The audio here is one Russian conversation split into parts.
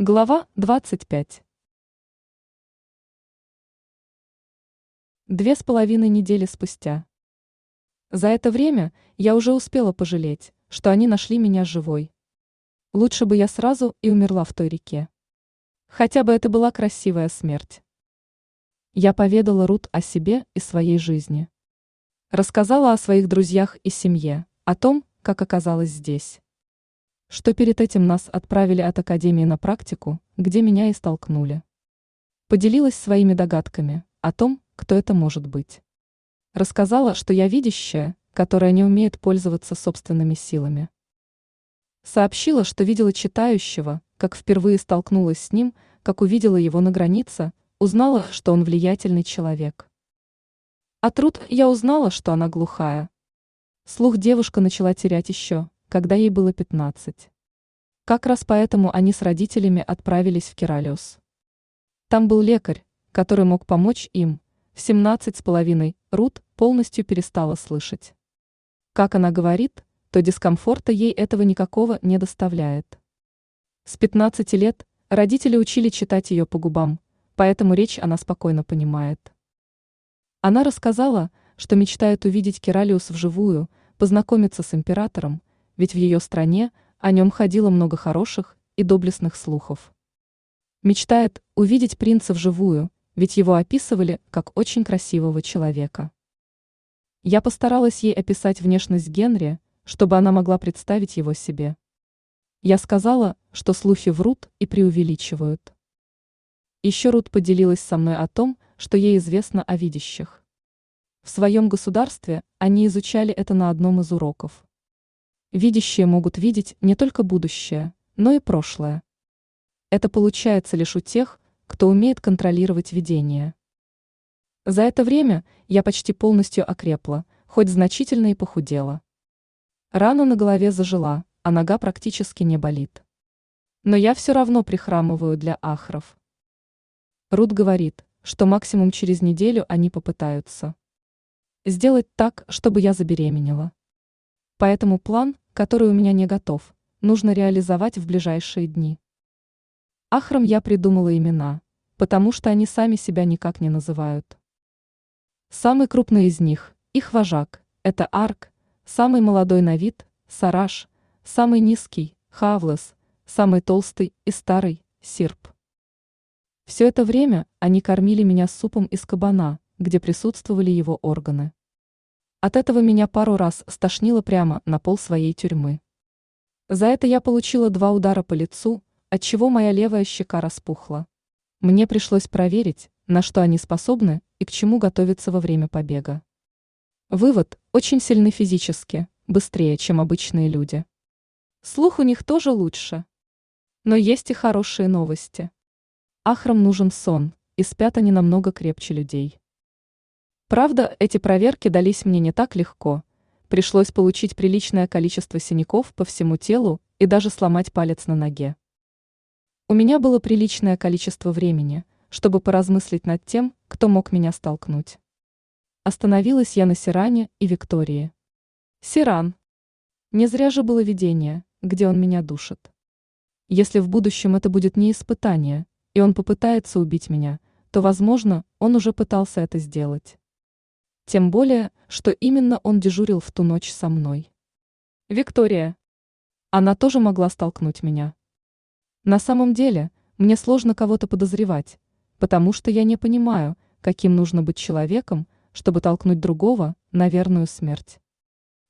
Глава 25. Две с половиной недели спустя. За это время я уже успела пожалеть, что они нашли меня живой. Лучше бы я сразу и умерла в той реке. Хотя бы это была красивая смерть. Я поведала Рут о себе и своей жизни. Рассказала о своих друзьях и семье, о том, как оказалась здесь что перед этим нас отправили от академии на практику, где меня и столкнули. Поделилась своими догадками о том, кто это может быть. Рассказала, что я видящая, которая не умеет пользоваться собственными силами. Сообщила, что видела читающего, как впервые столкнулась с ним, как увидела его на границе, узнала, что он влиятельный человек. От Рут я узнала, что она глухая. Слух девушка начала терять еще, когда ей было 15. Как раз поэтому они с родителями отправились в Киралиус. Там был лекарь, который мог помочь им. В 17 с половиной Рут полностью перестала слышать. Как она говорит, то дискомфорта ей этого никакого не доставляет. С 15 лет родители учили читать ее по губам, поэтому речь она спокойно понимает. Она рассказала, что мечтает увидеть Киралиус вживую, познакомиться с императором, ведь в ее стране о нем ходило много хороших и доблестных слухов. Мечтает увидеть принца вживую, ведь его описывали как очень красивого человека. Я постаралась ей описать внешность Генри, чтобы она могла представить его себе. Я сказала, что слухи врут и преувеличивают. Еще Рут поделилась со мной о том, что ей известно о видящих. В своем государстве они изучали это на одном из уроков. Видящие могут видеть не только будущее, но и прошлое. Это получается лишь у тех, кто умеет контролировать видение. За это время я почти полностью окрепла, хоть значительно и похудела. Рана на голове зажила, а нога практически не болит. Но я все равно прихрамываю для ахров. Рут говорит, что максимум через неделю они попытаются сделать так, чтобы я забеременела. Поэтому план, который у меня не готов, нужно реализовать в ближайшие дни. Ахрам я придумала имена, потому что они сами себя никак не называют. Самый крупный из них, их вожак, это Арк, самый молодой на вид, Сараш, самый низкий, Хавлес, самый толстый и старый, Сирп. Все это время они кормили меня супом из кабана, где присутствовали его органы. От этого меня пару раз стошнило прямо на пол своей тюрьмы. За это я получила два удара по лицу, отчего моя левая щека распухла. Мне пришлось проверить, на что они способны и к чему готовиться во время побега. Вывод – очень сильны физически, быстрее, чем обычные люди. Слух у них тоже лучше. Но есть и хорошие новости. Ахрам нужен сон, и спят они намного крепче людей. Правда, эти проверки дались мне не так легко. Пришлось получить приличное количество синяков по всему телу и даже сломать палец на ноге. У меня было приличное количество времени, чтобы поразмыслить над тем, кто мог меня столкнуть. Остановилась я на Сиране и Виктории. Сиран. Не зря же было видение, где он меня душит. Если в будущем это будет не испытание, и он попытается убить меня, то, возможно, он уже пытался это сделать. Тем более, что именно он дежурил в ту ночь со мной. Виктория. Она тоже могла столкнуть меня. На самом деле, мне сложно кого-то подозревать, потому что я не понимаю, каким нужно быть человеком, чтобы толкнуть другого на верную смерть.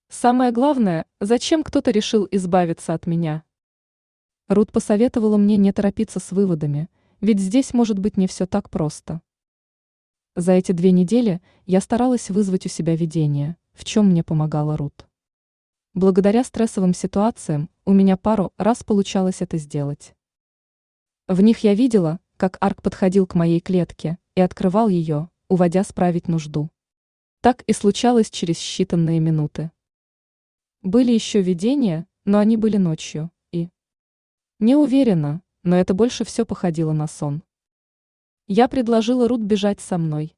Самое главное, зачем кто-то решил избавиться от меня? Рут посоветовала мне не торопиться с выводами, ведь здесь может быть не все так просто. За эти две недели я старалась вызвать у себя видение, в чем мне помогала Рут. Благодаря стрессовым ситуациям у меня пару раз получалось это сделать. В них я видела, как Арк подходил к моей клетке и открывал ее, уводя справить нужду. Так и случалось через считанные минуты. Были еще видения, но они были ночью, и... Не уверена, но это больше все походило на сон. Я предложила Рут бежать со мной.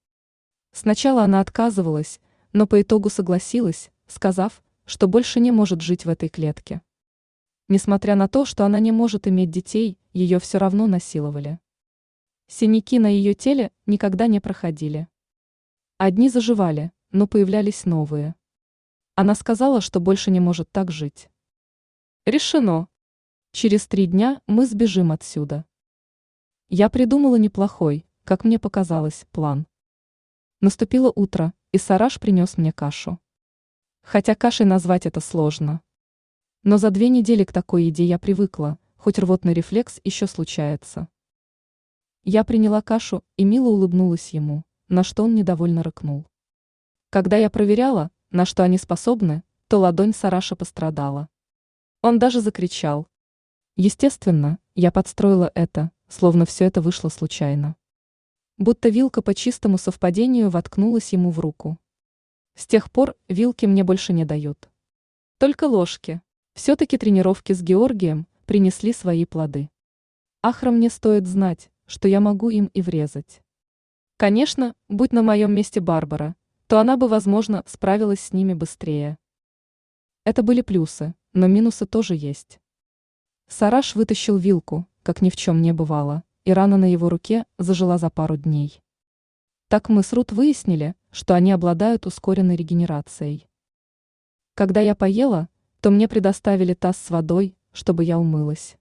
Сначала она отказывалась, но по итогу согласилась, сказав, что больше не может жить в этой клетке. Несмотря на то, что она не может иметь детей, ее все равно насиловали. Синяки на ее теле никогда не проходили. Одни заживали, но появлялись новые. Она сказала, что больше не может так жить. Решено. Через три дня мы сбежим отсюда. Я придумала неплохой, как мне показалось, план. Наступило утро, и Сараш принес мне кашу. Хотя кашей назвать это сложно. Но за две недели к такой еде я привыкла, хоть рвотный рефлекс еще случается. Я приняла кашу и мило улыбнулась ему, на что он недовольно рыкнул. Когда я проверяла, на что они способны, то ладонь Сараша пострадала. Он даже закричал. Естественно, я подстроила это, словно все это вышло случайно. Будто вилка по чистому совпадению воткнулась ему в руку. С тех пор вилки мне больше не дают. Только ложки. Все-таки тренировки с Георгием принесли свои плоды. Ахра мне стоит знать, что я могу им и врезать. Конечно, будь на моем месте Барбара, то она бы, возможно, справилась с ними быстрее. Это были плюсы, но минусы тоже есть. Сараш вытащил вилку, как ни в чем не бывало, и рана на его руке зажила за пару дней. Так мы с Рут выяснили, что они обладают ускоренной регенерацией. Когда я поела, то мне предоставили таз с водой, чтобы я умылась.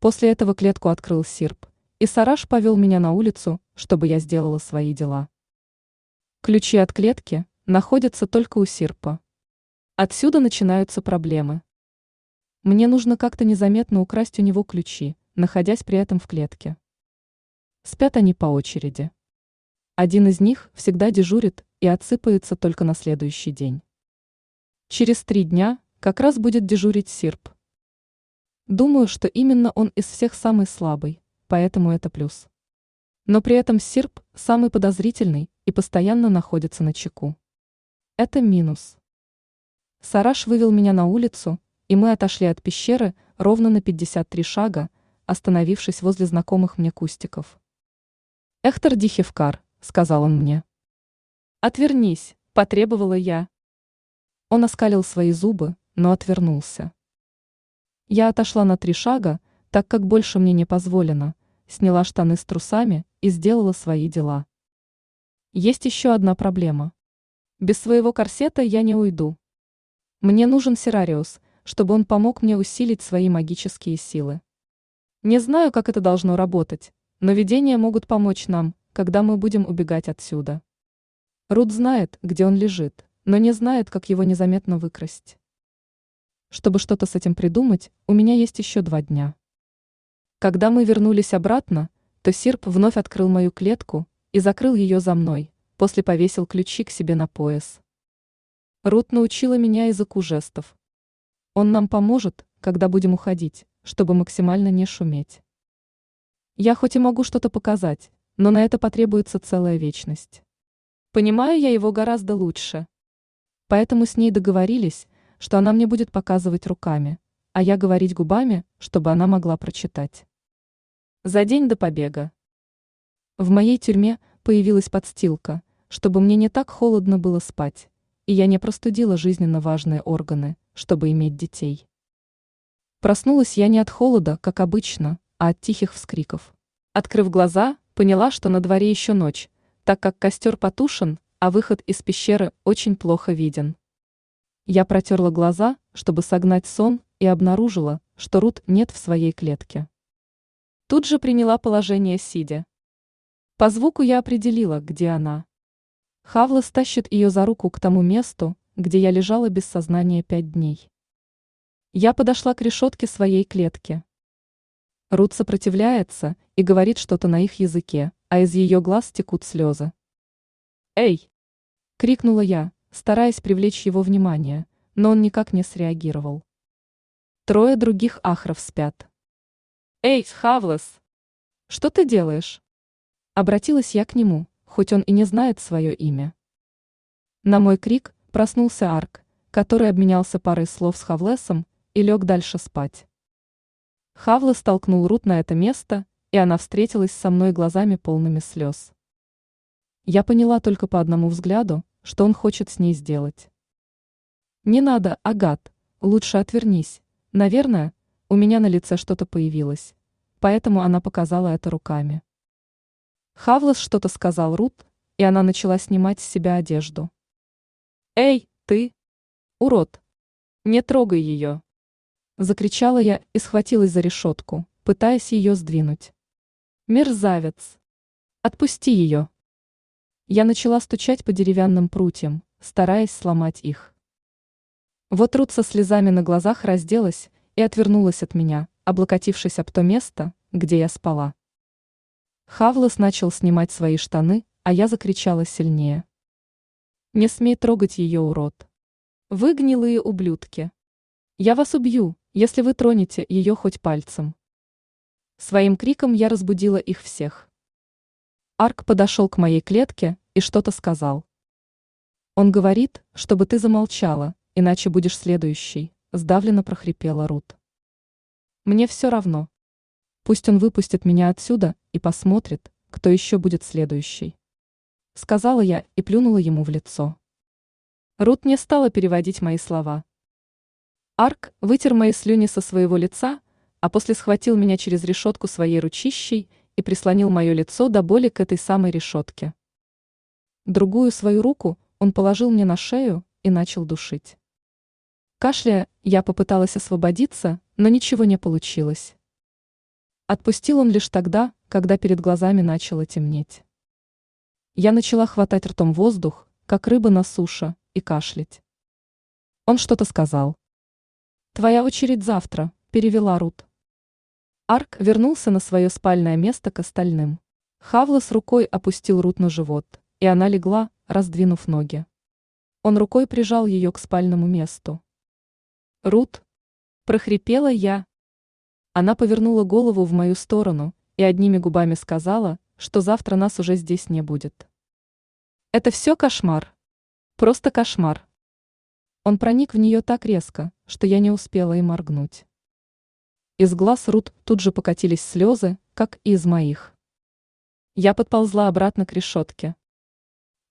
После этого клетку открыл Сирп, и Сараш повел меня на улицу, чтобы я сделала свои дела. Ключи от клетки находятся только у Сирпа. Отсюда начинаются проблемы. Мне нужно как-то незаметно украсть у него ключи, находясь при этом в клетке. Спят они по очереди. Один из них всегда дежурит и отсыпается только на следующий день. Через три дня как раз будет дежурить Сирп. Думаю, что именно он из всех самый слабый, поэтому это плюс. Но при этом Сирп самый подозрительный и постоянно находится на чеку. Это минус. Сараш вывел меня на улицу, и мы отошли от пещеры ровно на 53 шага, остановившись возле знакомых мне кустиков. «Эхтер Дихевкар», — сказал он мне. «Отвернись», — потребовала я. Он оскалил свои зубы, но отвернулся. Я отошла на три шага, так как больше мне не позволено, сняла штаны с трусами и сделала свои дела. Есть еще одна проблема. Без своего корсета я не уйду. Мне нужен Серариус, чтобы он помог мне усилить свои магические силы. Не знаю, как это должно работать, но видения могут помочь нам, когда мы будем убегать отсюда. Рут знает, где он лежит, но не знает, как его незаметно выкрасть. Чтобы что-то с этим придумать, у меня есть еще два дня. Когда мы вернулись обратно, то Сирп вновь открыл мою клетку и закрыл ее за мной, после повесил ключи к себе на пояс. Рут научила меня языку жестов. Он нам поможет, когда будем уходить, чтобы максимально не шуметь. Я хоть и могу что-то показать, но на это потребуется целая вечность. Понимаю я его гораздо лучше. Поэтому с ней договорились, что она мне будет показывать руками, а я говорить губами, чтобы она могла прочитать. За день до побега. В моей тюрьме появилась подстилка, чтобы мне не так холодно было спать, и я не простудила жизненно важные органы, чтобы иметь детей. Проснулась я не от холода, как обычно, а от тихих вскриков. Открыв глаза, поняла, что на дворе еще ночь, так как костер потушен, а выход из пещеры очень плохо виден. Я протерла глаза, чтобы согнать сон, и обнаружила, что Рут нет в своей клетке. Тут же приняла положение сидя. По звуку я определила, где она. Хавла стащит ее за руку к тому месту, где я лежала без сознания пять дней. Я подошла к решетке своей клетки. Рут сопротивляется и говорит что-то на их языке, а из ее глаз текут слезы. «Эй!» — крикнула я, стараясь привлечь его внимание, но он никак не среагировал. Трое других ахров спят. «Эй, Хавлес! Что ты делаешь?» Обратилась я к нему, хоть он и не знает свое имя. На мой крик проснулся Арк, который обменялся парой слов с Хавлесом и лег дальше спать. Хавлес столкнул Рут на это место, и она встретилась со мной глазами полными слез. Я поняла только по одному взгляду, что он хочет с ней сделать. Не надо, Агат, лучше отвернись. Наверное, у меня на лице что-то появилось. поэтому она показала это руками. Хавлас что-то сказал Рут, и она начала снимать с себя одежду. «Эй, ты! Урод! Не трогай ее!» Закричала я и схватилась за решетку, пытаясь ее сдвинуть. «Мерзавец! Отпусти ее!» Я начала стучать по деревянным прутьям, стараясь сломать их. Вот Рут со слезами на глазах разделась и отвернулась от меня, облокотившись об то место, где я спала. Хавлас начал снимать свои штаны, а я закричала сильнее. «Не смей трогать ее, урод! Вы гнилые ублюдки! Я вас убью, если вы тронете ее хоть пальцем!» Своим криком я разбудила их всех. Арк подошел к моей клетке и что-то сказал. Он говорит, чтобы ты замолчала, иначе будешь следующий, сдавленно прохрипела Рут. Мне все равно. Пусть он выпустит меня отсюда и посмотрит, кто еще будет следующий. Сказала я и плюнула ему в лицо. Рут не стала переводить мои слова. Арк вытер мои слюни со своего лица, а после схватил меня через решетку своей ручищей и прислонил мое лицо до боли к этой самой решетке. Другую свою руку он положил мне на шею и начал душить. Кашляя, я попыталась освободиться, но ничего не получилось. Отпустил он лишь тогда, когда перед глазами начало темнеть. Я начала хватать ртом воздух, как рыба на суше, и кашлять. Он что-то сказал. «Твоя очередь завтра», — перевела Рут. Арк вернулся на свое спальное место к остальным. Хавла с рукой опустил Рут на живот, и она легла, раздвинув ноги. Он рукой прижал ее к спальному месту. «Рут!» – прохрипела я. Она повернула голову в мою сторону и одними губами сказала, что завтра нас уже здесь не будет. Это все кошмар. Просто кошмар. Он проник в нее так резко, что я не успела и моргнуть. Из глаз Рут тут же покатились слезы, как и из моих. Я подползла обратно к решетке.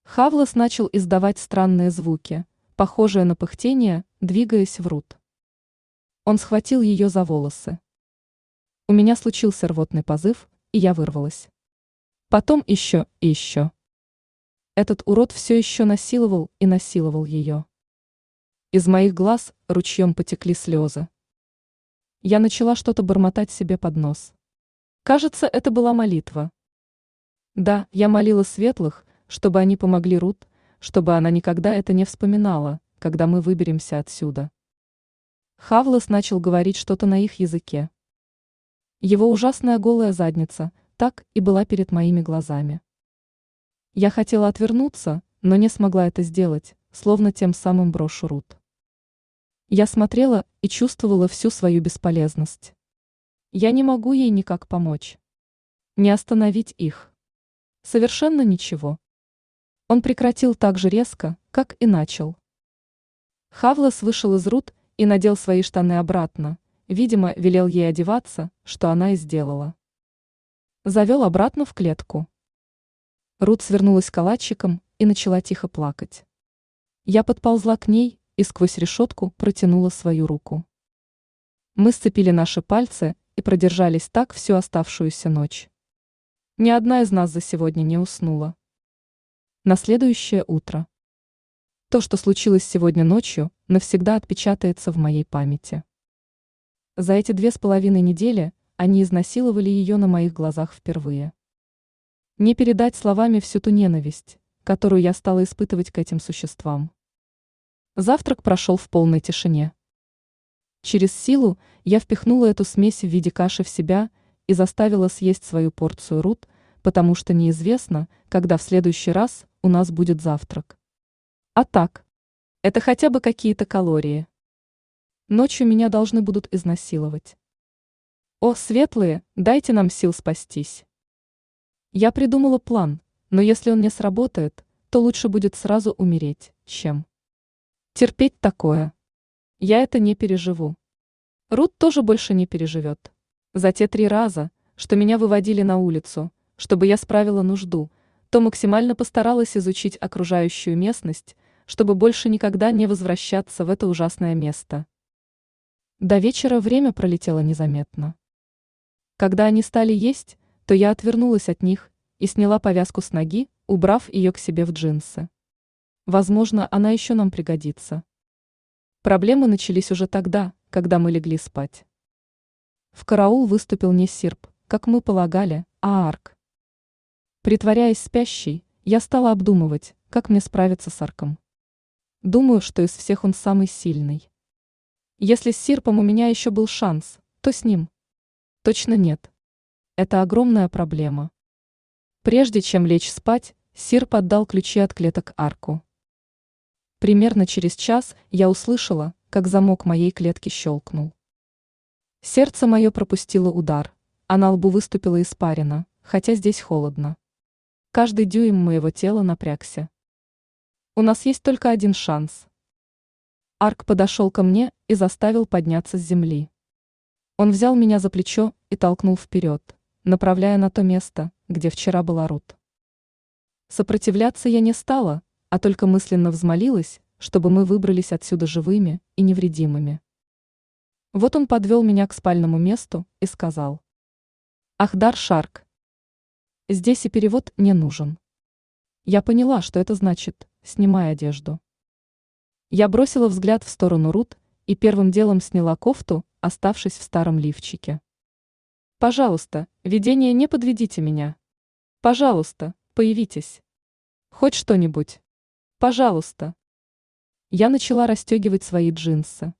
Хавлас начал издавать странные звуки, похожие на пыхтение, двигаясь в Рут. Он схватил ее за волосы. У меня случился рвотный позыв, и я вырвалась. Потом еще и еще. Этот урод все еще насиловал и насиловал ее. Из моих глаз ручьем потекли слезы. Я начала что-то бормотать себе под нос. Кажется, это была молитва. Да, я молила светлых, чтобы они помогли Рут, чтобы она никогда это не вспоминала, когда мы выберемся отсюда. Хавлас начал говорить что-то на их языке. Его ужасная голая задница так и была перед моими глазами. Я хотела отвернуться, но не смогла это сделать, словно тем самым брошу Рут. Я смотрела и чувствовала всю свою бесполезность. Я не могу ей никак помочь. Не остановить их. Совершенно ничего. Он прекратил так же резко, как и начал. Хавлас вышел из Рут и надел свои штаны обратно, видимо, велел ей одеваться, что она и сделала. Завел обратно в клетку. Рут свернулась калачиком и начала тихо плакать. Я подползла к ней и сквозь решетку протянула свою руку. Мы сцепили наши пальцы и продержались так всю оставшуюся ночь. Ни одна из нас за сегодня не уснула. На следующее утро. То, что случилось сегодня ночью, навсегда отпечатается в моей памяти. За эти две с половиной недели они изнасиловали ее на моих глазах впервые. Не передать словами всю ту ненависть, которую я стала испытывать к этим существам. Завтрак прошел в полной тишине. Через силу я впихнула эту смесь в виде каши в себя и заставила съесть свою порцию рут, потому что неизвестно, когда в следующий раз у нас будет завтрак. А так, это хотя бы какие-то калории. Ночью меня должны будут изнасиловать. О, светлые, дайте нам сил спастись. Я придумала план, но если он не сработает, то лучше будет сразу умереть, чем терпеть такое. Я это не переживу. Рут тоже больше не переживет. За те три раза, что меня выводили на улицу, чтобы я справила нужду, то максимально постаралась изучить окружающую местность, чтобы больше никогда не возвращаться в это ужасное место. До вечера время пролетело незаметно. Когда они стали есть, то я отвернулась от них и сняла повязку с ноги, убрав ее к себе в джинсы. Возможно, она еще нам пригодится. Проблемы начались уже тогда, когда мы легли спать. В караул выступил не Сирп, как мы полагали, а Арк. Притворяясь спящей, я стала обдумывать, как мне справиться с Арком. Думаю, что из всех он самый сильный. Если с Сирпом у меня еще был шанс, то с ним. Точно нет. Это огромная проблема. Прежде чем лечь спать, Сирп отдал ключи от клеток Арку. Примерно через час я услышала, как замок моей клетки щелкнул. Сердце мое пропустило удар, а на лбу выступила испарина, хотя здесь холодно. Каждый дюйм моего тела напрягся. У нас есть только один шанс. Арк подошел ко мне и заставил подняться с земли. Он взял меня за плечо и толкнул вперед, направляя на то место, где вчера была Рут. Сопротивляться я не стала, а только мысленно взмолилась, чтобы мы выбрались отсюда живыми и невредимыми. Вот он подвел меня к спальному месту и сказал. Ахдар Шарк. Здесь и перевод не нужен. Я поняла, что это значит, снимай одежду. Я бросила взгляд в сторону Рут и первым делом сняла кофту, оставшись в старом лифчике. Пожалуйста, видение не подведите меня. Пожалуйста, появитесь. Хоть что-нибудь. Пожалуйста. Я начала расстегивать свои джинсы.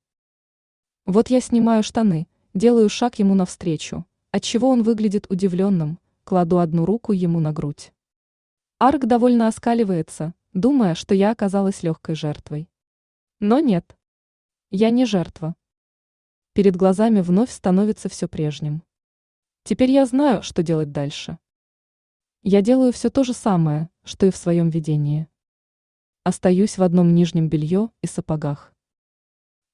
Вот я снимаю штаны, делаю шаг ему навстречу, отчего он выглядит удивленным, кладу одну руку ему на грудь. Арк довольно оскаливается, думая, что я оказалась легкой жертвой. Но нет. Я не жертва. Перед глазами вновь становится все прежним. Теперь я знаю, что делать дальше. Я делаю все то же самое, что и в своем видении. Остаюсь в одном нижнем белье и сапогах.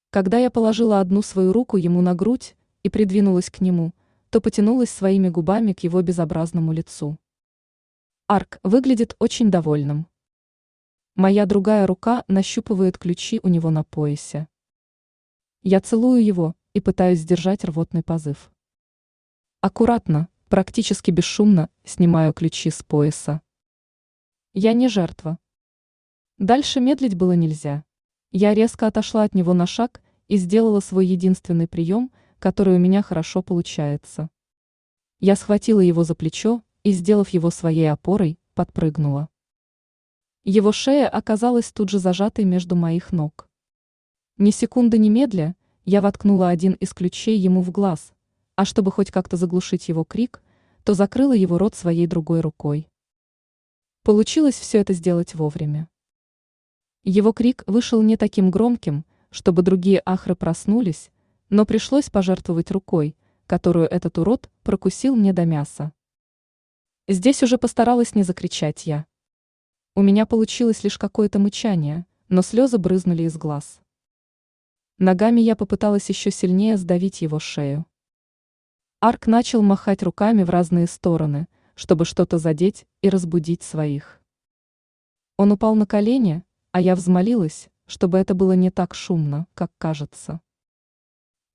Когда я положила одну свою руку ему на грудь и придвинулась к нему, то потянулась своими губами к его безобразному лицу. Арк выглядит очень довольным. Моя другая рука нащупывает ключи у него на поясе. Я целую его и пытаюсь сдержать рвотный позыв. Аккуратно, практически бесшумно снимаю ключи с пояса. Я не жертва. Дальше медлить было нельзя. Я резко отошла от него на шаг и сделала свой единственный прием, который у меня хорошо получается. Я схватила его за плечо и, сделав его своей опорой, подпрыгнула. Его шея оказалась тут же зажатой между моих ног. Ни секунды не медля, я воткнула один из ключей ему в глаз, а чтобы хоть как-то заглушить его крик, то закрыла его рот своей другой рукой. Получилось все это сделать вовремя. Его крик вышел не таким громким, чтобы другие ахры проснулись, но пришлось пожертвовать рукой, которую этот урод прокусил мне до мяса. Здесь уже постаралась не закричать я. У меня получилось лишь какое-то мычание, но слезы брызнули из глаз. Ногами я попыталась еще сильнее сдавить его шею. Арк начал махать руками в разные стороны, чтобы что-то задеть и разбудить своих. Он упал на колени, а я взмолилась, чтобы это было не так шумно, как кажется.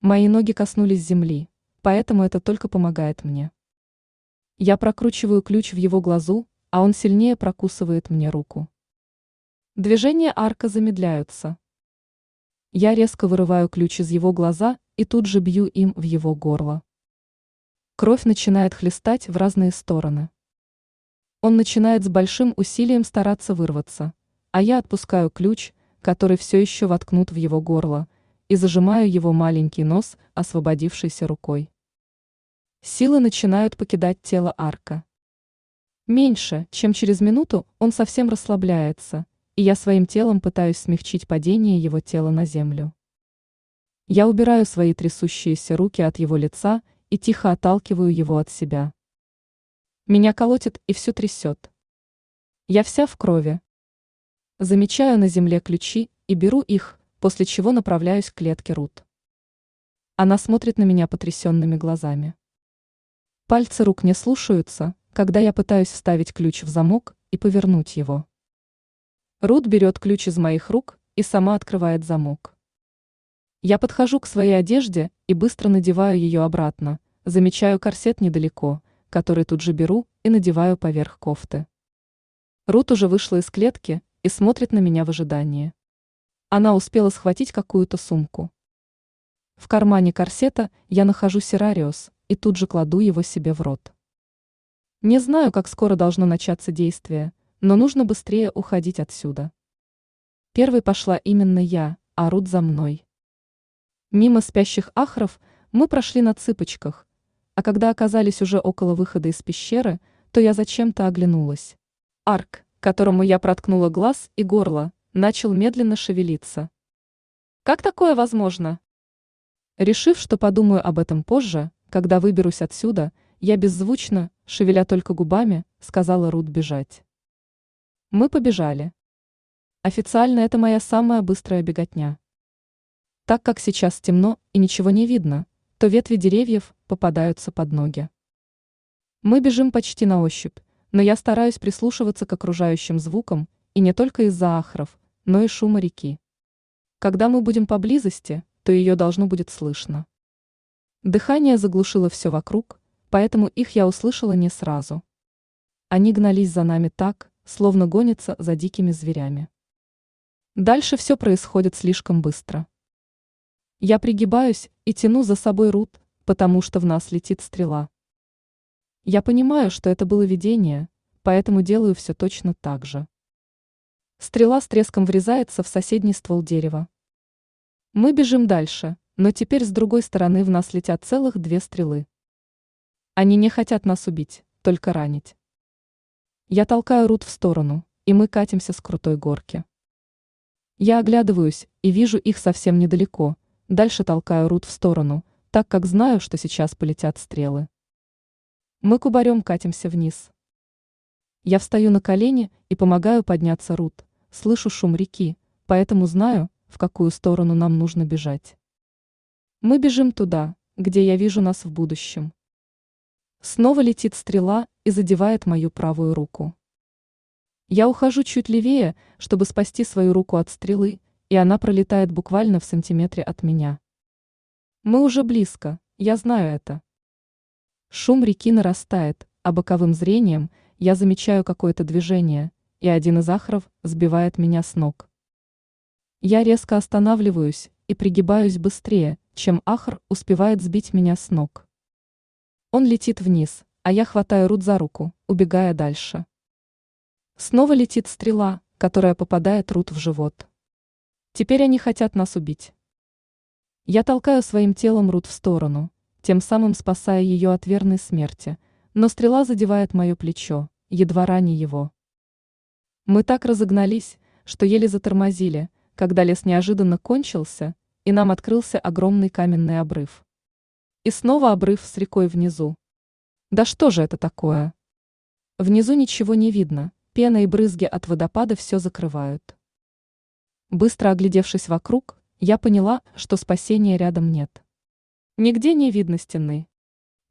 Мои ноги коснулись земли, поэтому это только помогает мне. Я прокручиваю ключ в его глазу, а он сильнее прокусывает мне руку. Движения арка замедляются. Я резко вырываю ключ из его глаза и тут же бью им в его горло. Кровь начинает хлестать в разные стороны. Он начинает с большим усилием стараться вырваться, а я отпускаю ключ, который все еще воткнут в его горло, и зажимаю его маленький нос, освободившейся рукой. Силы начинают покидать тело арка. Меньше, чем через минуту, он совсем расслабляется, и я своим телом пытаюсь смягчить падение его тела на землю. Я убираю свои трясущиеся руки от его лица и тихо отталкиваю его от себя. Меня колотит и все трясет. Я вся в крови, Замечаю на земле ключи и беру их, после чего направляюсь к клетке Рут. Она смотрит на меня потрясенными глазами. Пальцы рук не слушаются, когда я пытаюсь вставить ключ в замок и повернуть его. Рут берет ключ из моих рук и сама открывает замок. Я подхожу к своей одежде и быстро надеваю ее обратно, замечаю корсет недалеко, который тут же беру и надеваю поверх кофты. Рут уже вышла из клетки и смотрит на меня в ожидании. Она успела схватить какую-то сумку. В кармане корсета я нахожу серариус и тут же кладу его себе в рот. Не знаю, как скоро должно начаться действие, но нужно быстрее уходить отсюда. Первой пошла именно я, а Рут за мной. Мимо спящих ахров мы прошли на цыпочках, а когда оказались уже около выхода из пещеры, то я зачем-то оглянулась. Арк, которому я проткнула глаз и горло, начал медленно шевелиться. Как такое возможно? Решив, что подумаю об этом позже, когда выберусь отсюда, я беззвучно, шевеля только губами, сказала Рут бежать. Мы побежали. Официально это моя самая быстрая беготня. Так как сейчас темно и ничего не видно, то ветви деревьев попадаются под ноги. Мы бежим почти на ощупь, но я стараюсь прислушиваться к окружающим звукам, и не только из-за ахров, но и шума реки. Когда мы будем поблизости, то ее должно будет слышно. Дыхание заглушило все вокруг, поэтому их я услышала не сразу. Они гнались за нами так, словно гонятся за дикими зверями. Дальше все происходит слишком быстро. Я пригибаюсь и тяну за собой Рут, потому что в нас летит стрела. Я понимаю, что это было видение, поэтому делаю все точно так же. Стрела с треском врезается в соседний ствол дерева. Мы бежим дальше, но теперь с другой стороны в нас летят целых две стрелы. Они не хотят нас убить, только ранить. Я толкаю Рут в сторону, и мы катимся с крутой горки. Я оглядываюсь и вижу их совсем недалеко, дальше толкаю Рут в сторону, так как знаю, что сейчас полетят стрелы. Мы кубарем катимся вниз. Я встаю на колени и помогаю подняться Рут, слышу шум реки, поэтому знаю, в какую сторону нам нужно бежать. Мы бежим туда, где я вижу нас в будущем. Снова летит стрела и задевает мою правую руку. Я ухожу чуть левее, чтобы спасти свою руку от стрелы, и она пролетает буквально в сантиметре от меня. Мы уже близко, я знаю это. Шум реки нарастает, а боковым зрением я замечаю какое-то движение, и один из ахров сбивает меня с ног. Я резко останавливаюсь и пригибаюсь быстрее, чем ахр успевает сбить меня с ног. Он летит вниз, а я хватаю Рут за руку, убегая дальше. Снова летит стрела, которая попадает Рут в живот. Теперь они хотят нас убить. Я толкаю своим телом Рут в сторону, тем самым спасая ее от верной смерти, но стрела задевает мое плечо, едва раня его. Мы так разогнались, что еле затормозили, когда лес неожиданно кончился, и нам открылся огромный каменный обрыв. И снова обрыв с рекой внизу. Да что же это такое? Внизу ничего не видно, пена и брызги от водопада все закрывают. Быстро оглядевшись вокруг, я поняла, что спасения рядом нет. Нигде не видно стены.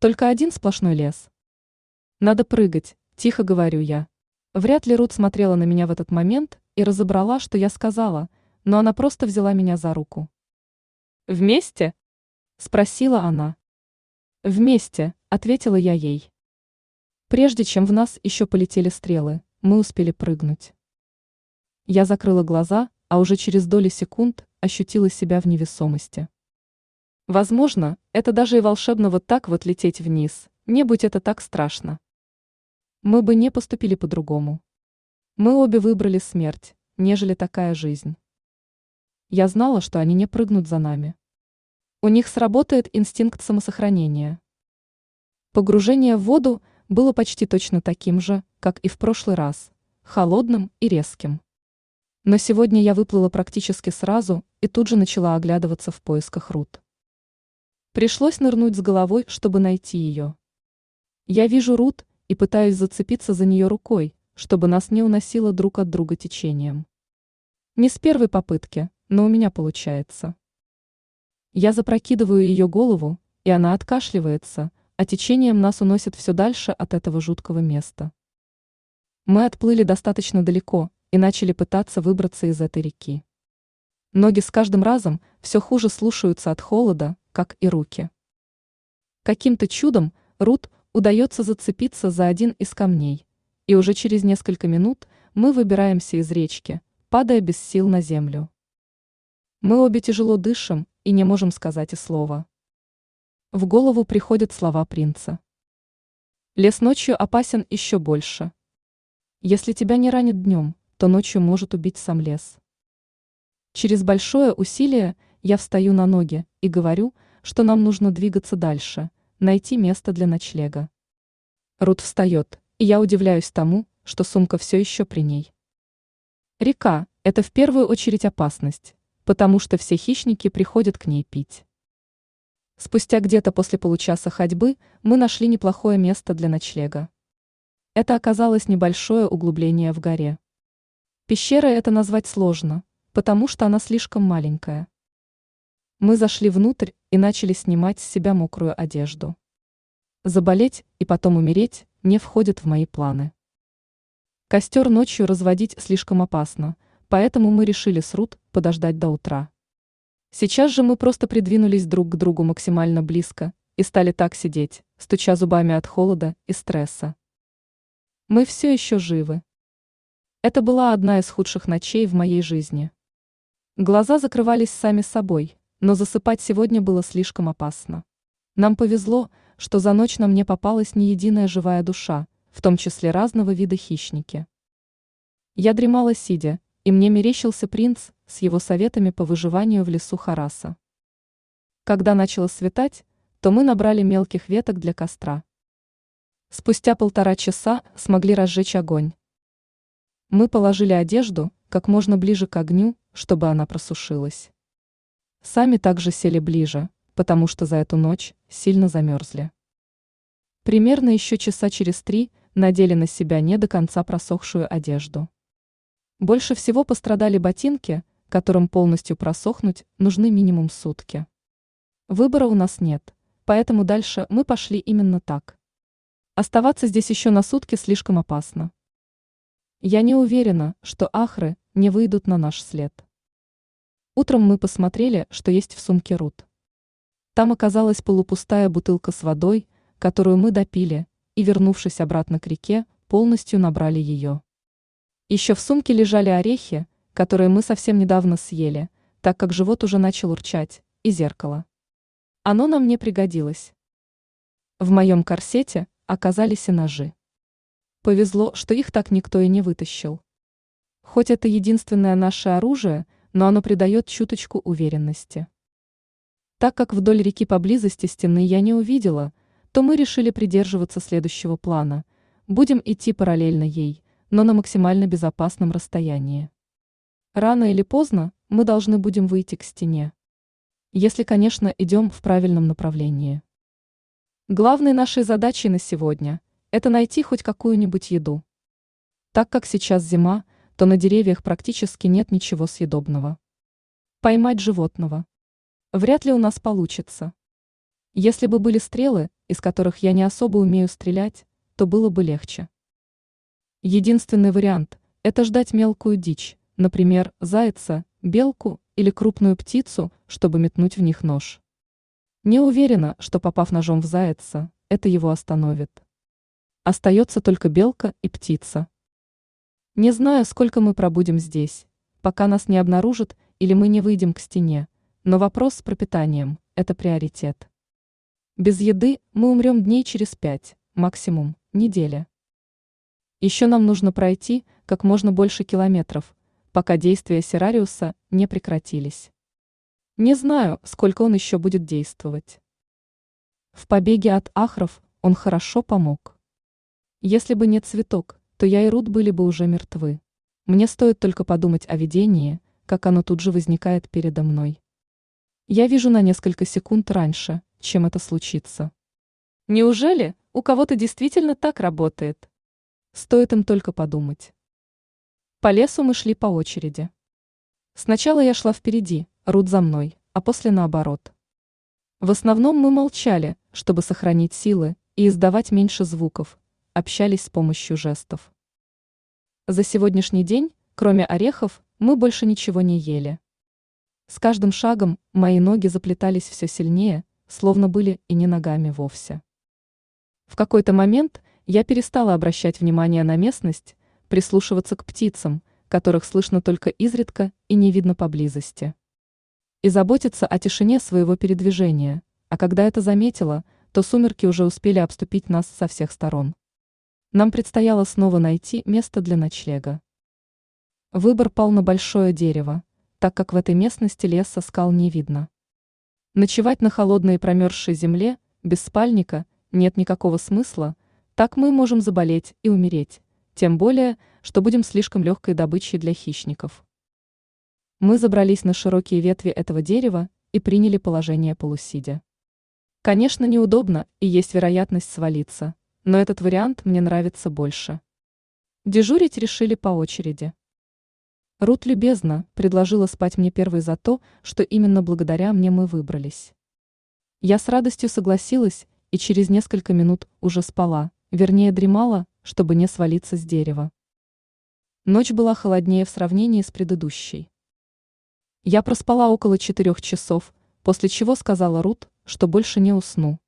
Только один сплошной лес. Надо прыгать, тихо говорю я. Вряд ли Рут смотрела на меня в этот момент и разобрала, что я сказала, но она просто взяла меня за руку. «Вместе?» – спросила она. «Вместе», – ответила я ей. Прежде чем в нас еще полетели стрелы, мы успели прыгнуть. Я закрыла глаза, а уже через доли секунд ощутила себя в невесомости. Возможно, это даже и волшебно вот так вот лететь вниз, не будь это так страшно. Мы бы не поступили по-другому. Мы обе выбрали смерть, нежели такая жизнь. Я знала, что они не прыгнут за нами. У них сработает инстинкт самосохранения. Погружение в воду было почти точно таким же, как и в прошлый раз, холодным и резким. Но сегодня я выплыла практически сразу и тут же начала оглядываться в поисках Рут. Пришлось нырнуть с головой, чтобы найти ее. Я вижу Рут и пытаюсь зацепиться за нее рукой, чтобы нас не уносило друг от друга течением. Не с первой попытки, но у меня получается. Я запрокидываю ее голову, и она откашливается, а течением нас уносит все дальше от этого жуткого места. Мы отплыли достаточно далеко и начали пытаться выбраться из этой реки. Ноги с каждым разом все хуже слушаются от холода, как и руки. Каким-то чудом Рут удается зацепиться за один из камней, и уже через несколько минут мы выбираемся из речки, падая без сил на землю. Мы обе тяжело дышим и не можем сказать и слова. В голову приходят слова принца. Лес ночью опасен еще больше. Если тебя не ранит днем, то ночью может убить сам лес. Через большое усилие я встаю на ноги и говорю, что нам нужно двигаться дальше, найти место для ночлега. Рут встает, и я удивляюсь тому, что сумка все еще при ней. Река – это в первую очередь опасность, потому что все хищники приходят к ней пить. Спустя где-то после получаса ходьбы мы нашли неплохое место для ночлега. Это оказалось небольшое углубление в горе. Пещера это назвать сложно, потому что она слишком маленькая. Мы зашли внутрь и начали снимать с себя мокрую одежду. Заболеть и потом умереть не входит в мои планы. Костер ночью разводить слишком опасно, поэтому мы решили с Рут подождать до утра. Сейчас же мы просто придвинулись друг к другу максимально близко и стали так сидеть, стуча зубами от холода и стресса. Мы все еще живы. Это была одна из худших ночей в моей жизни. Глаза закрывались сами собой, но засыпать сегодня было слишком опасно. Нам повезло, что за ночь на мне попалась не единая живая душа, в том числе разного вида хищники. Я дремала сидя, и мне мерещился принц с его советами по выживанию в лесу Хараса. Когда начало светать, то мы набрали мелких веток для костра. Спустя полтора часа смогли разжечь огонь. Мы положили одежду как можно ближе к огню, чтобы она просушилась. Сами также сели ближе, потому что за эту ночь сильно замерзли. Примерно еще часа через три надели на себя не до конца просохшую одежду. Больше всего пострадали ботинки, которым полностью просохнуть нужны минимум сутки. Выбора у нас нет, поэтому дальше мы пошли именно так. Оставаться здесь еще на сутки слишком опасно. Я не уверена, что ахры не выйдут на наш след. Утром мы посмотрели, что есть в сумке Рут. Там оказалась полупустая бутылка с водой, которую мы допили, и, вернувшись обратно к реке, полностью набрали ее. Еще в сумке лежали орехи, которые мы совсем недавно съели, так как живот уже начал урчать, и зеркало. Оно нам не пригодилось. В моем корсете оказались и ножи. Повезло, что их так никто и не вытащил. Хоть это единственное наше оружие, но оно придает чуточку уверенности. Так как вдоль реки поблизости стены я не увидела, то мы решили придерживаться следующего плана. Будем идти параллельно ей, но на максимально безопасном расстоянии. Рано или поздно мы должны будем выйти к стене. Если, конечно, идем в правильном направлении. Главной нашей задачей на сегодня – это найти хоть какую-нибудь еду. Так как сейчас зима, то на деревьях практически нет ничего съедобного. Поймать животного. Вряд ли у нас получится. Если бы были стрелы, из которых я не особо умею стрелять, то было бы легче. Единственный вариант – это ждать мелкую дичь, например, зайца, белку или крупную птицу, чтобы метнуть в них нож. Не уверена, что попав ножом в зайца, это его остановит. Остается только белка и птица. Не знаю, сколько мы пробудем здесь, пока нас не обнаружат или мы не выйдем к стене, но вопрос с пропитанием – это приоритет. Без еды мы умрем дней через пять, максимум, неделя. Еще нам нужно пройти как можно больше километров, пока действия Серариуса не прекратились. Не знаю, сколько он еще будет действовать. В побеге от Ахров он хорошо помог. Если бы не цветок, то я и Рут были бы уже мертвы. Мне стоит только подумать о видении, как оно тут же возникает передо мной. Я вижу на несколько секунд раньше, чем это случится. Неужели у кого-то действительно так работает? Стоит им только подумать. По лесу мы шли по очереди. Сначала я шла впереди, Рут за мной, а после наоборот. В основном мы молчали, чтобы сохранить силы и издавать меньше звуков, общались с помощью жестов. За сегодняшний день, кроме орехов, мы больше ничего не ели. С каждым шагом мои ноги заплетались все сильнее, словно были и не ногами вовсе. В какой-то момент я перестала обращать внимание на местность, прислушиваться к птицам, которых слышно только изредка и не видно поблизости. И заботиться о тишине своего передвижения, а когда это заметила, то сумерки уже успели обступить нас со всех сторон. Нам предстояло снова найти место для ночлега. Выбор пал на большое дерево, так как в этой местности леса скал не видно. Ночевать на холодной и промерзшей земле, без спальника, нет никакого смысла, так мы можем заболеть и умереть, тем более, что будем слишком легкой добычей для хищников. Мы забрались на широкие ветви этого дерева и приняли положение полусидя. Конечно, неудобно и есть вероятность свалиться, но этот вариант мне нравится больше. Дежурить решили по очереди. Рут любезно предложила спать мне первой за то, что именно благодаря мне мы выбрались. Я с радостью согласилась и через несколько минут уже спала, вернее дремала, чтобы не свалиться с дерева. Ночь была холоднее в сравнении с предыдущей. Я проспала около четырех часов, после чего сказала Рут, что больше не усну.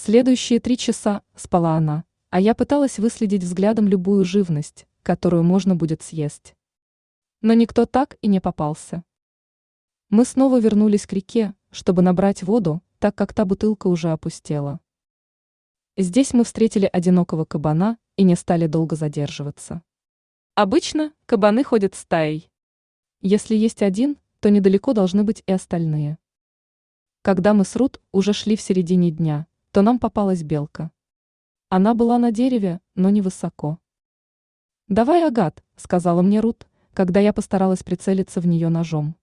Следующие три часа спала она, а я пыталась выследить взглядом любую живность, которую можно будет съесть. Но никто так и не попался. Мы снова вернулись к реке, чтобы набрать воду, так как та бутылка уже опустела. Здесь мы встретили одинокого кабана и не стали долго задерживаться. Обычно кабаны ходят стаей. Если есть один, то недалеко должны быть и остальные. Когда мы с Рут уже шли в середине дня, то нам попалась белка. Она была на дереве, но невысоко. «Давай, Агат», — сказала мне Рут, когда я постаралась прицелиться в нее ножом.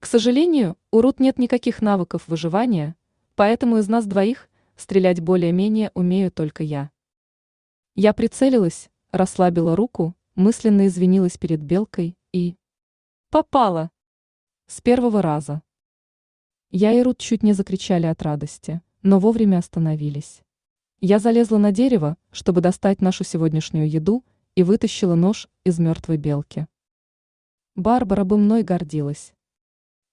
К сожалению, у Рут нет никаких навыков выживания, поэтому из нас двоих стрелять более-менее умею только я. Я прицелилась, расслабила руку, мысленно извинилась перед белкой и... Попала! С первого раза. Я и Рут чуть не закричали от радости, но вовремя остановились. Я залезла на дерево, чтобы достать нашу сегодняшнюю еду, и вытащила нож из мертвой белки. Барбара бы мной гордилась.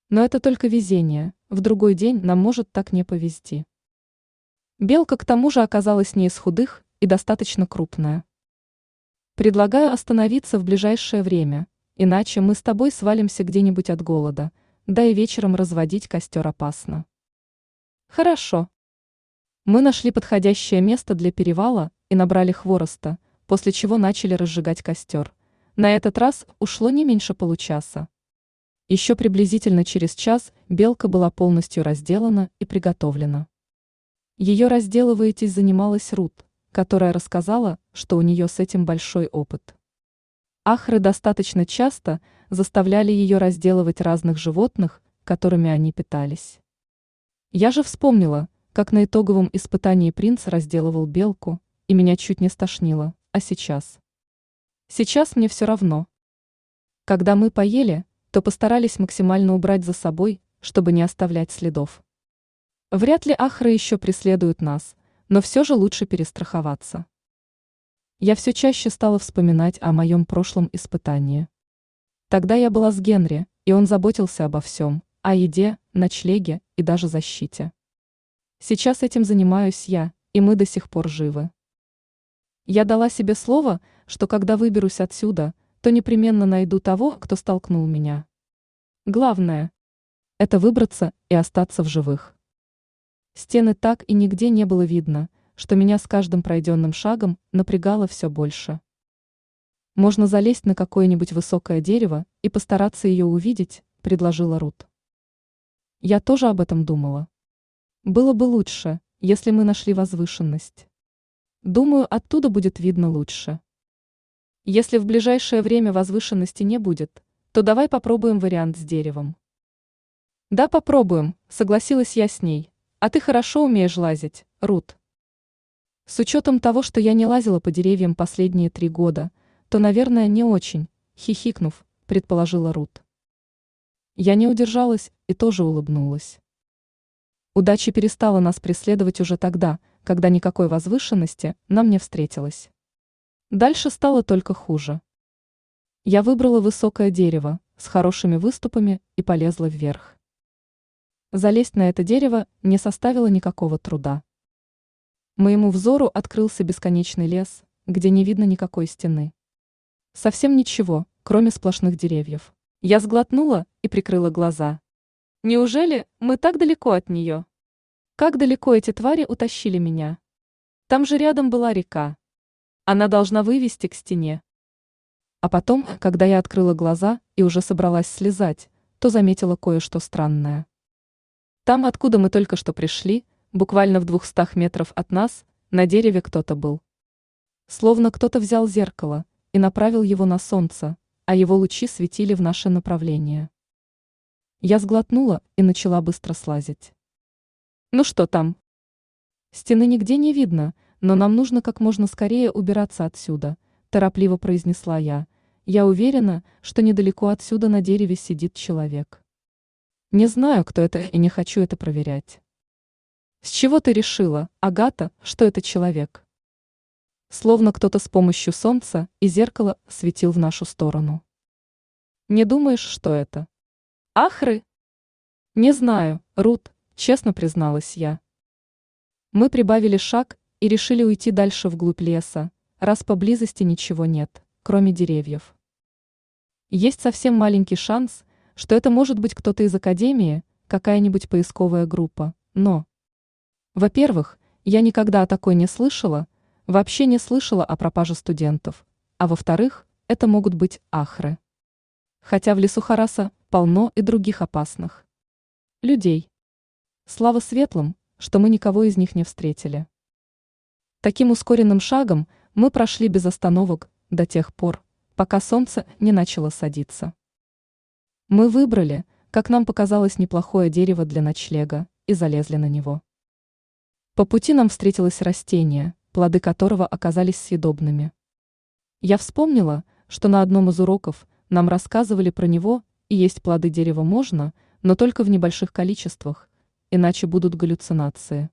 Но это только везение, в другой день нам может так не повезти. Белка к тому же оказалась не из худых и достаточно крупная. Предлагаю остановиться в ближайшее время, иначе мы с тобой свалимся где-нибудь от голода, да и вечером разводить костер опасно. Хорошо. Мы нашли подходящее место для перевала и набрали хвороста – после чего начали разжигать костер. На этот раз ушло не меньше получаса. Еще приблизительно через час белка была полностью разделана и приготовлена. Ее разделываетесь занималась Рут, которая рассказала, что у нее с этим большой опыт. Ахры достаточно часто заставляли ее разделывать разных животных, которыми они питались. Я же вспомнила, как на итоговом испытании принц разделывал белку, и меня чуть не стошнило а сейчас? Сейчас мне все равно. Когда мы поели, то постарались максимально убрать за собой, чтобы не оставлять следов. Вряд ли ахры еще преследуют нас, но все же лучше перестраховаться. Я все чаще стала вспоминать о моем прошлом испытании. Тогда я была с Генри, и он заботился обо всем, о еде, ночлеге и даже защите. Сейчас этим занимаюсь я, и мы до сих пор живы. Я дала себе слово, что когда выберусь отсюда, то непременно найду того, кто столкнул меня. Главное – это выбраться и остаться в живых. Стены так и нигде не было видно, что меня с каждым пройденным шагом напрягало все больше. Можно залезть на какое-нибудь высокое дерево и постараться ее увидеть, предложила Рут. Я тоже об этом думала. Было бы лучше, если мы нашли возвышенность. Думаю, оттуда будет видно лучше. Если в ближайшее время возвышенности не будет, то давай попробуем вариант с деревом. Да, попробуем, согласилась я с ней. А ты хорошо умеешь лазить, Рут. С учетом того, что я не лазила по деревьям последние три года, то, наверное, не очень, хихикнув, предположила Рут. Я не удержалась и тоже улыбнулась. Удача перестала нас преследовать уже тогда – когда никакой возвышенности нам не встретилось. Дальше стало только хуже. Я выбрала высокое дерево с хорошими выступами и полезла вверх. Залезть на это дерево не составило никакого труда. Моему взору открылся бесконечный лес, где не видно никакой стены. Совсем ничего, кроме сплошных деревьев. Я сглотнула и прикрыла глаза. Неужели мы так далеко от нее? Как далеко эти твари утащили меня? Там же рядом была река. Она должна вывести к стене. А потом, когда я открыла глаза и уже собралась слезать, то заметила кое-что странное. Там, откуда мы только что пришли, буквально в двухстах метров от нас, на дереве кто-то был. Словно кто-то взял зеркало и направил его на солнце, а его лучи светили в наше направление. Я сглотнула и начала быстро слазить. Ну что там? Стены нигде не видно, но нам нужно как можно скорее убираться отсюда, торопливо произнесла я. Я уверена, что недалеко отсюда на дереве сидит человек. Не знаю, кто это, и не хочу это проверять. С чего ты решила, Агата, что это человек? Словно кто-то с помощью солнца и зеркала светил в нашу сторону. Не думаешь, что это? Ахры? Не знаю, Рут, честно призналась я. Мы прибавили шаг и решили уйти дальше вглубь леса, раз поблизости ничего нет, кроме деревьев. Есть совсем маленький шанс, что это может быть кто-то из академии, какая-нибудь поисковая группа, но... Во-первых, я никогда о такой не слышала, вообще не слышала о пропаже студентов, а во-вторых, это могут быть ахры. Хотя в лесу Хараса полно и других опасных людей. Слава светлым, что мы никого из них не встретили. Таким ускоренным шагом мы прошли без остановок до тех пор, пока солнце не начало садиться. Мы выбрали, как нам показалось, неплохое дерево для ночлега и залезли на него. По пути нам встретилось растение, плоды которого оказались съедобными. Я вспомнила, что на одном из уроков нам рассказывали про него, и есть плоды дерева можно, но только в небольших количествах, иначе будут галлюцинации.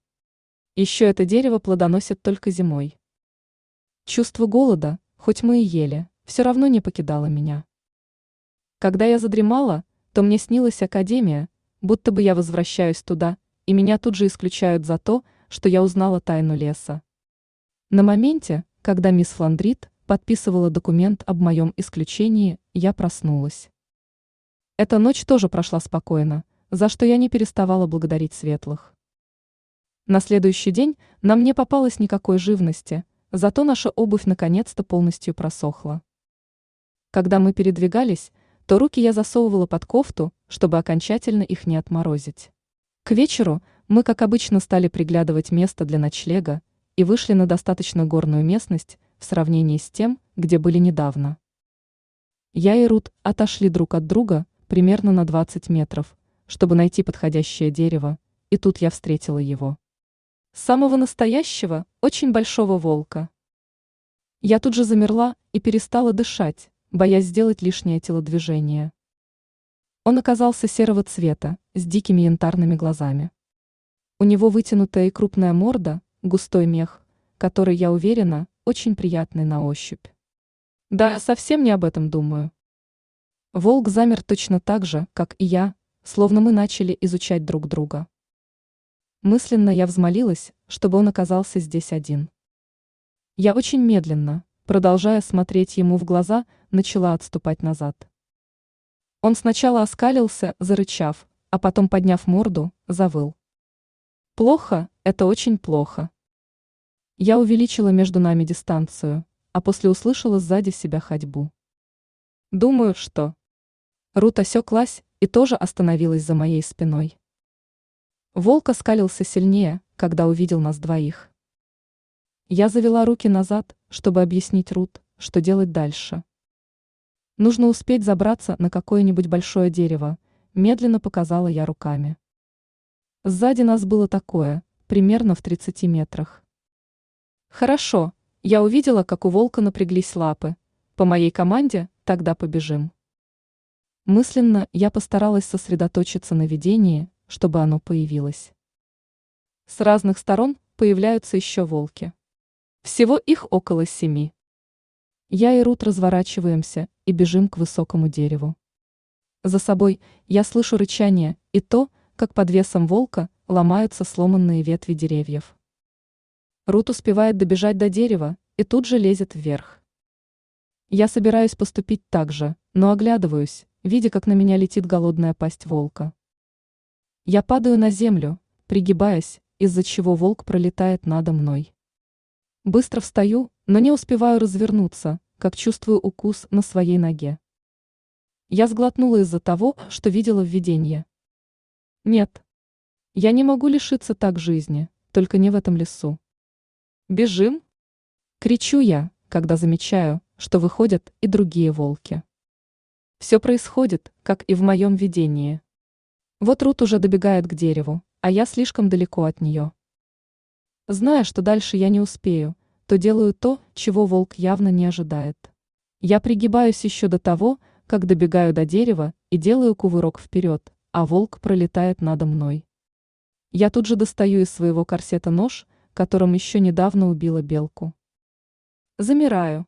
Еще это дерево плодоносит только зимой. Чувство голода, хоть мы и ели, все равно не покидало меня. Когда я задремала, то мне снилась академия, будто бы я возвращаюсь туда, и меня тут же исключают за то, что я узнала тайну леса. На моменте, когда мисс Фландрит подписывала документ об моем исключении, я проснулась. Эта ночь тоже прошла спокойно, за что я не переставала благодарить светлых. На следующий день нам не попалось никакой живности, зато наша обувь наконец-то полностью просохла. Когда мы передвигались, то руки я засовывала под кофту, чтобы окончательно их не отморозить. К вечеру мы, как обычно, стали приглядывать место для ночлега и вышли на достаточно горную местность в сравнении с тем, где были недавно. Я и Рут отошли друг от друга примерно на 20 метров, чтобы найти подходящее дерево, и тут я встретила его. Самого настоящего, очень большого волка. Я тут же замерла и перестала дышать, боясь сделать лишнее телодвижение. Он оказался серого цвета, с дикими янтарными глазами. У него вытянутая и крупная морда, густой мех, который, я уверена, очень приятный на ощупь. Да, совсем не об этом думаю. Волк замер точно так же, как и я, словно мы начали изучать друг друга. Мысленно я взмолилась, чтобы он оказался здесь один. Я очень медленно, продолжая смотреть ему в глаза, начала отступать назад. Он сначала оскалился, зарычав, а потом, подняв морду, завыл. Плохо, это очень плохо. Я увеличила между нами дистанцию, а после услышала сзади себя ходьбу. Думаю, что... Рут осеклась и тоже остановилась за моей спиной. Волк оскалился сильнее, когда увидел нас двоих. Я завела руки назад, чтобы объяснить Рут, что делать дальше. Нужно успеть забраться на какое-нибудь большое дерево, медленно показала я руками. Сзади нас было такое, примерно в 30 метрах. Хорошо, я увидела, как у волка напряглись лапы. По моей команде тогда побежим. Мысленно я постаралась сосредоточиться на видении, чтобы оно появилось. С разных сторон появляются еще волки. Всего их около семи. Я и Рут разворачиваемся и бежим к высокому дереву. За собой я слышу рычание и то, как под весом волка ломаются сломанные ветви деревьев. Рут успевает добежать до дерева и тут же лезет вверх. Я собираюсь поступить так же, но оглядываюсь, видя, как на меня летит голодная пасть волка. Я падаю на землю, пригибаясь, из-за чего волк пролетает надо мной. Быстро встаю, но не успеваю развернуться, как чувствую укус на своей ноге. Я сглотнула из-за того, что видела в видении. Нет. Я не могу лишиться так жизни, только не в этом лесу. Бежим? Кричу я, когда замечаю, что выходят и другие волки. Все происходит, как и в моем видении. Вот Рут уже добегает к дереву, а я слишком далеко от нее. Зная, что дальше я не успею, то делаю то, чего волк явно не ожидает. Я пригибаюсь еще до того, как добегаю до дерева и делаю кувырок вперед, а волк пролетает надо мной. Я тут же достаю из своего корсета нож, которым еще недавно убила белку. Замираю.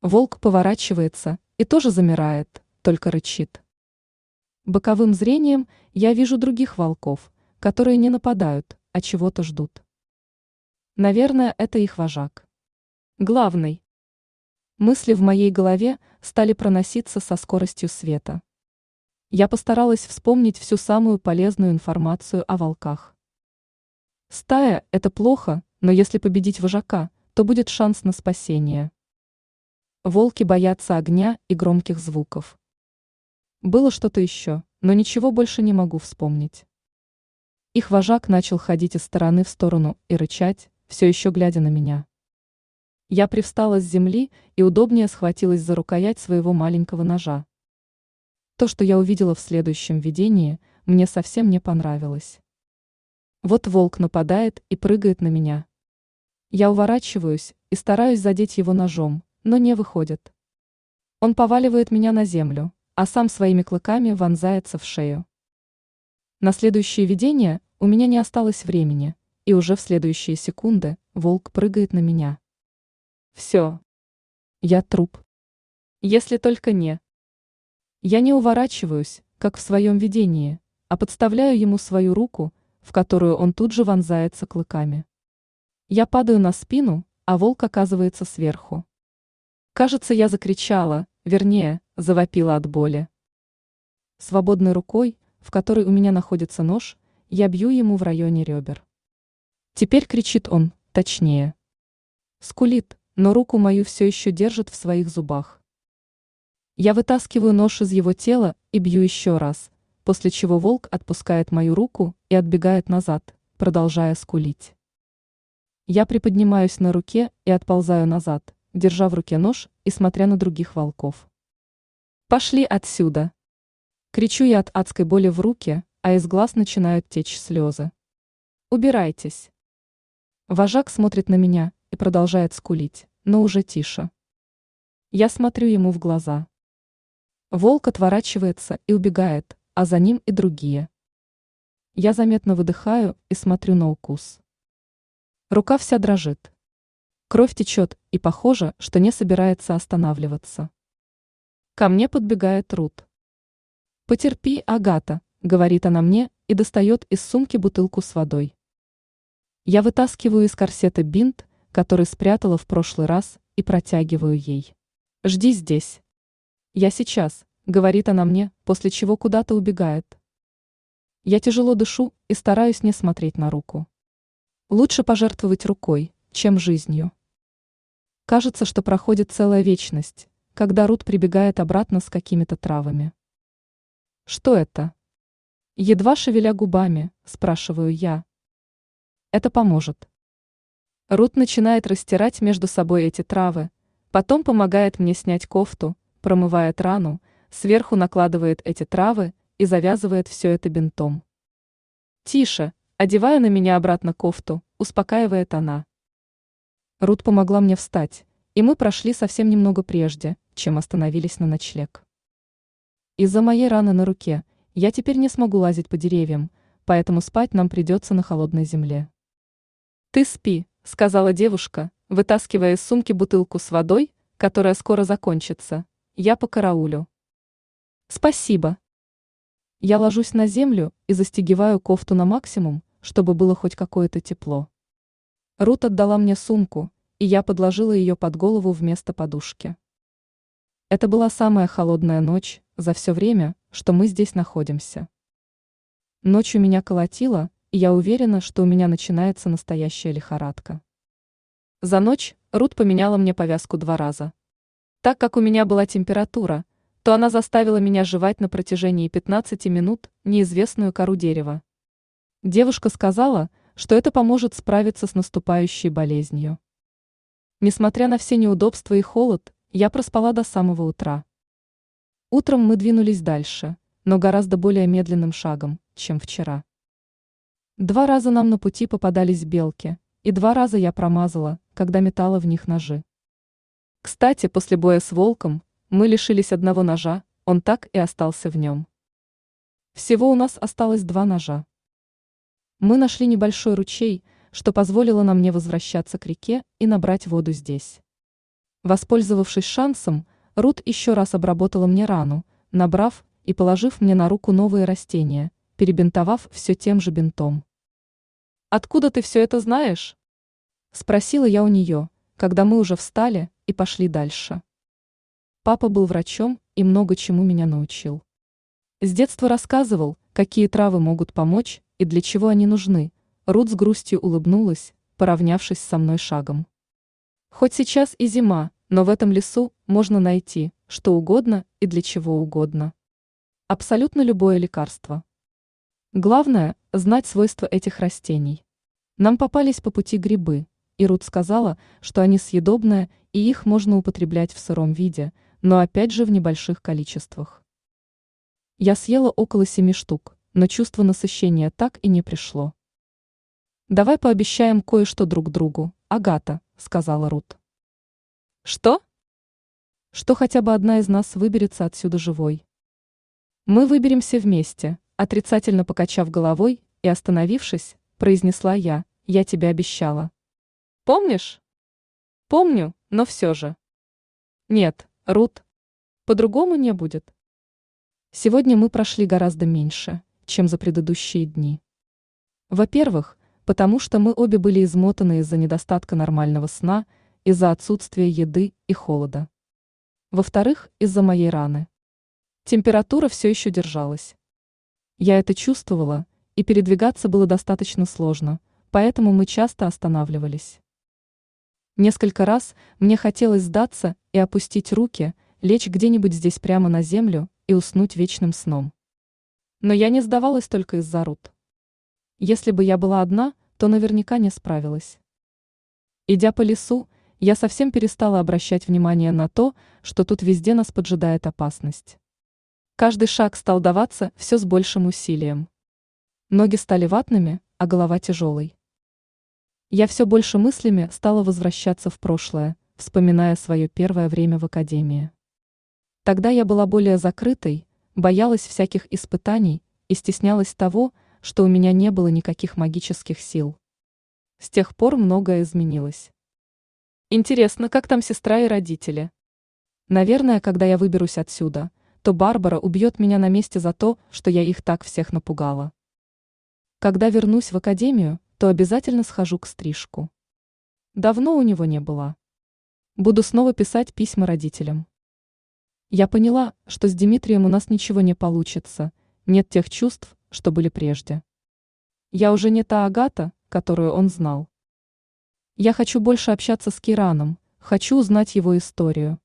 Волк поворачивается и тоже замирает, только рычит. Боковым зрением я вижу других волков, которые не нападают, а чего-то ждут. Наверное, это их вожак. Главный. Мысли в моей голове стали проноситься со скоростью света. Я постаралась вспомнить всю самую полезную информацию о волках. Стая – это плохо, но если победить вожака, то будет шанс на спасение. Волки боятся огня и громких звуков. Было что-то еще, но ничего больше не могу вспомнить. Их вожак начал ходить из стороны в сторону и рычать, все еще глядя на меня. Я привстала с земли и удобнее схватилась за рукоять своего маленького ножа. То, что я увидела в следующем видении, мне совсем не понравилось. Вот волк нападает и прыгает на меня. Я уворачиваюсь и стараюсь задеть его ножом, но не выходит. Он поваливает меня на землю, а сам своими клыками вонзается в шею. На следующее видение у меня не осталось времени, и уже в следующие секунды волк прыгает на меня. Все. Я труп. Если только не. Я не уворачиваюсь, как в своем видении, а подставляю ему свою руку, в которую он тут же вонзается клыками. Я падаю на спину, а волк оказывается сверху. Кажется, я закричала, вернее, завопила от боли. Свободной рукой, в которой у меня находится нож, я бью ему в районе ребер. Теперь кричит он, точнее. Скулит, но руку мою все еще держит в своих зубах. Я вытаскиваю нож из его тела и бью еще раз, после чего волк отпускает мою руку и отбегает назад, продолжая скулить. Я приподнимаюсь на руке и отползаю назад, держа в руке нож и смотря на других волков. «Пошли отсюда!» Кричу я от адской боли в руке, а из глаз начинают течь слезы. «Убирайтесь!» Вожак смотрит на меня и продолжает скулить, но уже тише. Я смотрю ему в глаза. Волк отворачивается и убегает, а за ним и другие. Я заметно выдыхаю и смотрю на укус. Рука вся дрожит. Кровь течет, и похоже, что не собирается останавливаться. Ко мне подбегает Рут. «Потерпи, Агата», — говорит она мне и достает из сумки бутылку с водой. Я вытаскиваю из корсета бинт, который спрятала в прошлый раз, и протягиваю ей. «Жди здесь». «Я сейчас», — говорит она мне, после чего куда-то убегает. Я тяжело дышу и стараюсь не смотреть на руку. Лучше пожертвовать рукой, чем жизнью. Кажется, что проходит целая вечность, когда Рут прибегает обратно с какими-то травами. Что это? Едва шевеля губами, спрашиваю я. Это поможет. Рут начинает растирать между собой эти травы, потом помогает мне снять кофту, промывает рану, сверху накладывает эти травы и завязывает все это бинтом. Тише, одевая на меня обратно кофту, успокаивает она. Рут помогла мне встать, и мы прошли совсем немного прежде, чем остановились на ночлег. Из-за моей раны на руке я теперь не смогу лазить по деревьям, поэтому спать нам придется на холодной земле. «Ты спи», — сказала девушка, вытаскивая из сумки бутылку с водой, которая скоро закончится. Я по караулю. «Спасибо». Я ложусь на землю и застегиваю кофту на максимум, чтобы было хоть какое-то тепло. Рут отдала мне сумку, и я подложила ее под голову вместо подушки. Это была самая холодная ночь за все время, что мы здесь находимся. Ночью меня колотило, и я уверена, что у меня начинается настоящая лихорадка. За ночь Рут поменяла мне повязку два раза. Так как у меня была температура, то она заставила меня жевать на протяжении 15 минут неизвестную кору дерева. Девушка сказала, что это поможет справиться с наступающей болезнью. Несмотря на все неудобства и холод, я проспала до самого утра. Утром мы двинулись дальше, но гораздо более медленным шагом, чем вчера. Два раза нам на пути попадались белки, и два раза я промазала, когда метала в них ножи. Кстати, после боя с волком мы лишились одного ножа, он так и остался в нем. Всего у нас осталось два ножа. Мы нашли небольшой ручей, что позволило нам не возвращаться к реке и набрать воду здесь. Воспользовавшись шансом, Рут еще раз обработала мне рану, набрав и положив мне на руку новые растения, перебинтовав все тем же бинтом. «Откуда ты все это знаешь?» Спросила я у нее, когда мы уже встали и пошли дальше. Папа был врачом и много чему меня научил. С детства рассказывал, какие травы могут помочь и для чего они нужны. Рут с грустью улыбнулась, поравнявшись со мной шагом. Хоть сейчас и зима, но в этом лесу можно найти что угодно и для чего угодно. Абсолютно любое лекарство. Главное – знать свойства этих растений. Нам попались по пути грибы, и Рут сказала, что они съедобные и их можно употреблять в сыром виде – но опять же в небольших количествах. Я съела около семи штук, но чувство насыщения так и не пришло. «Давай пообещаем кое-что друг другу, Агата», — сказала Рут. «Что?» «Что хотя бы одна из нас выберется отсюда живой». «Мы выберемся вместе», — отрицательно покачав головой и остановившись, произнесла я, «Я тебе обещала». «Помнишь?» «Помню, но все же». «Нет, Рут, по-другому не будет. Сегодня мы прошли гораздо меньше, чем за предыдущие дни. Во-первых, потому что мы обе были измотаны из-за недостатка нормального сна, из-за отсутствия еды и холода. Во-вторых, из-за моей раны. Температура все еще держалась. Я это чувствовала, и передвигаться было достаточно сложно, поэтому мы часто останавливались. Несколько раз мне хотелось сдаться и опустить руки, лечь где-нибудь здесь прямо на землю и уснуть вечным сном. Но я не сдавалась только из-за Рут. Если бы я была одна, то наверняка не справилась. Идя по лесу, я совсем перестала обращать внимание на то, что тут везде нас поджидает опасность. Каждый шаг стал даваться все с большим усилием. Ноги стали ватными, а голова тяжелой. Я все больше мыслями стала возвращаться в прошлое, вспоминая свое первое время в академии. Тогда я была более закрытой, боялась всяких испытаний и стеснялась того, что у меня не было никаких магических сил. С тех пор многое изменилось. Интересно, как там сестра и родители? Наверное, когда я выберусь отсюда, то Барбара убьет меня на месте за то, что я их так всех напугала. Когда вернусь в академию, то обязательно схожу к стрижку. Давно у него не было. Буду снова писать письма родителям. Я поняла, что с Дмитрием у нас ничего не получится, нет тех чувств, что были прежде. Я уже не та Агата, которую он знал. Я хочу больше общаться с Кираном, хочу узнать его историю.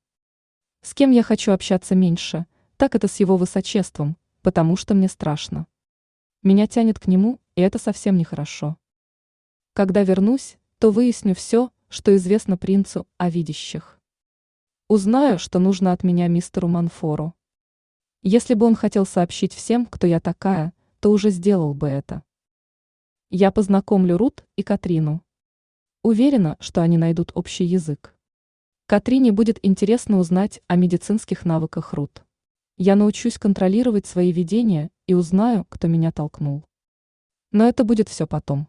С кем я хочу общаться меньше, так это с его высочеством, потому что мне страшно. Меня тянет к нему, и это совсем нехорошо. Когда вернусь, то выясню все, что известно принцу о видящих. Узнаю, что нужно от меня мистеру Манфору. Если бы он хотел сообщить всем, кто я такая, то уже сделал бы это. Я познакомлю Рут и Катрину. Уверена, что они найдут общий язык. Катрине будет интересно узнать о медицинских навыках Рут. Я научусь контролировать свои видения и узнаю, кто меня толкнул. Но это будет все потом.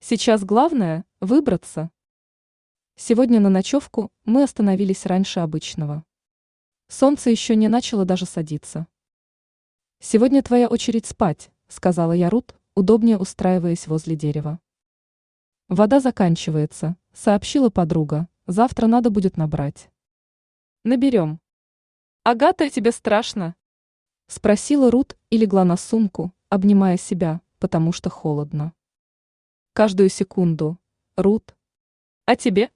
Сейчас главное – выбраться. Сегодня на ночевку мы остановились раньше обычного. Солнце еще не начало даже садиться. Сегодня твоя очередь спать, сказала я Рут, удобнее устраиваясь возле дерева. Вода заканчивается, сообщила подруга, завтра надо будет набрать. Наберем. Агата, тебе страшно? Спросила Рут и легла на сумку, обнимая себя, потому что холодно. Каждую секунду. Рут. А тебе?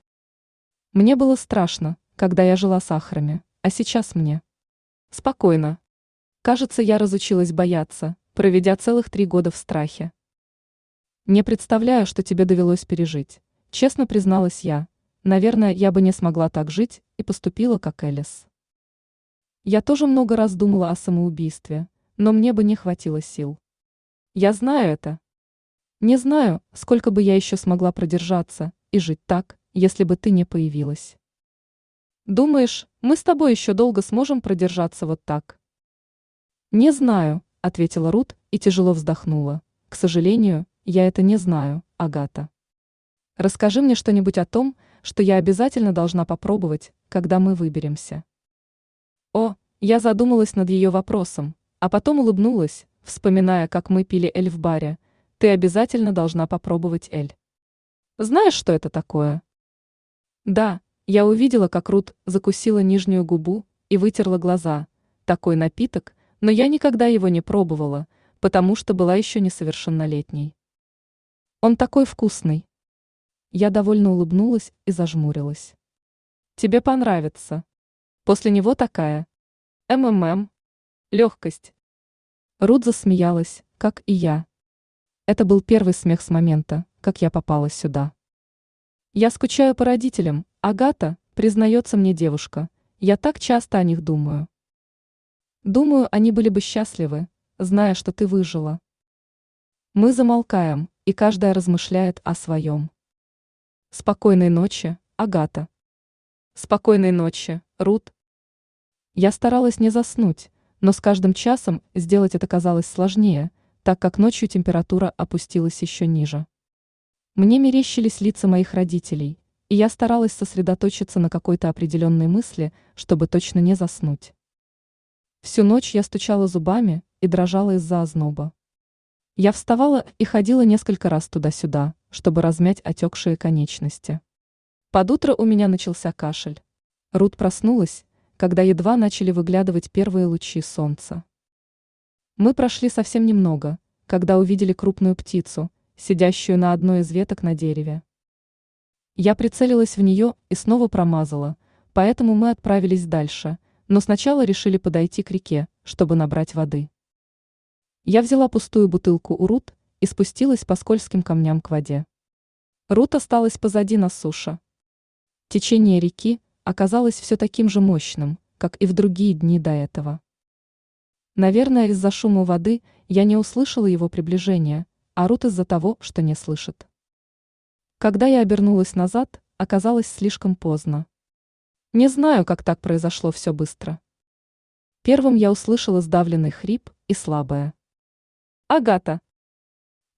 Мне было страшно, когда я жила с ахрами, а сейчас мне. Спокойно. Кажется, я разучилась бояться, проведя целых три года в страхе. Не представляю, что тебе довелось пережить. Честно призналась я. Наверное, я бы не смогла так жить и поступила как Элис. Я тоже много раз думала о самоубийстве, но мне бы не хватило сил. Я знаю это. Не знаю, сколько бы я еще смогла продержаться и жить так, если бы ты не появилась. Думаешь, мы с тобой еще долго сможем продержаться вот так? Не знаю, ответила Рут и тяжело вздохнула. К сожалению, я это не знаю, Агата. Расскажи мне что-нибудь о том, что я обязательно должна попробовать, когда мы выберемся. О, я задумалась над ее вопросом, а потом улыбнулась, вспоминая, как мы пили эль в баре. Ты обязательно должна попробовать эль. Знаешь, что это такое? Да, я увидела, как Рут закусила нижнюю губу и вытерла глаза. Такой напиток, но я никогда его не пробовала, потому что была еще несовершеннолетней. Он такой вкусный. Я довольно улыбнулась и зажмурилась. Тебе понравится. После него такая. МММ. Легкость. Рут засмеялась, как и я. Это был первый смех с момента, как я попала сюда. Я скучаю по родителям, Агата, признается мне девушка, я так часто о них думаю. Думаю, они были бы счастливы, зная, что ты выжила. Мы замолкаем, и каждая размышляет о своем. Спокойной ночи, Агата. Спокойной ночи, Рут. Я старалась не заснуть, но с каждым часом сделать это казалось сложнее, так как ночью температура опустилась еще ниже. Мне мерещились лица моих родителей, и я старалась сосредоточиться на какой-то определенной мысли, чтобы точно не заснуть. Всю ночь я стучала зубами и дрожала из-за озноба. Я вставала и ходила несколько раз туда-сюда, чтобы размять отекшие конечности. Под утро у меня начался кашель. Рут проснулась, когда едва начали выглядывать первые лучи солнца. Мы прошли совсем немного, когда увидели крупную птицу, сидящую на одной из веток на дереве. Я прицелилась в нее и снова промазала, поэтому мы отправились дальше, но сначала решили подойти к реке, чтобы набрать воды. Я взяла пустую бутылку у Рут и спустилась по скользким камням к воде. Рут осталась позади на суше. Течение реки оказалось все таким же мощным, как и в другие дни до этого. Наверное, из-за шума воды я не услышала его приближения, а Рут из-за того, что не слышит. Когда я обернулась назад, оказалось слишком поздно. Не знаю, как так произошло все быстро. Первым я услышала сдавленный хрип и слабое. «Агата!»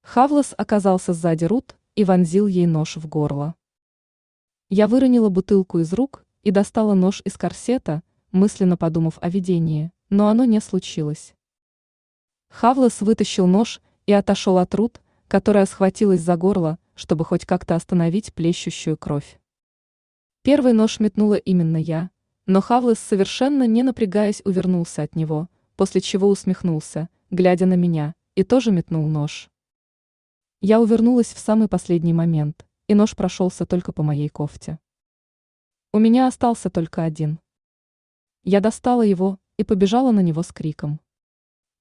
Хавлас оказался сзади Рут и вонзил ей нож в горло. Я выронила бутылку из рук и достала нож из корсета, мысленно подумав о видении, но оно не случилось. Хавлас вытащил нож и отошел от Рут, которая схватилась за горло, чтобы хоть как-то остановить плещущую кровь. Первый нож метнула именно я, но Хавлес совершенно не напрягаясь увернулся от него, после чего усмехнулся, глядя на меня, и тоже метнул нож. Я увернулась в самый последний момент, и нож прошелся только по моей кофте. У меня остался только один. Я достала его и побежала на него с криком.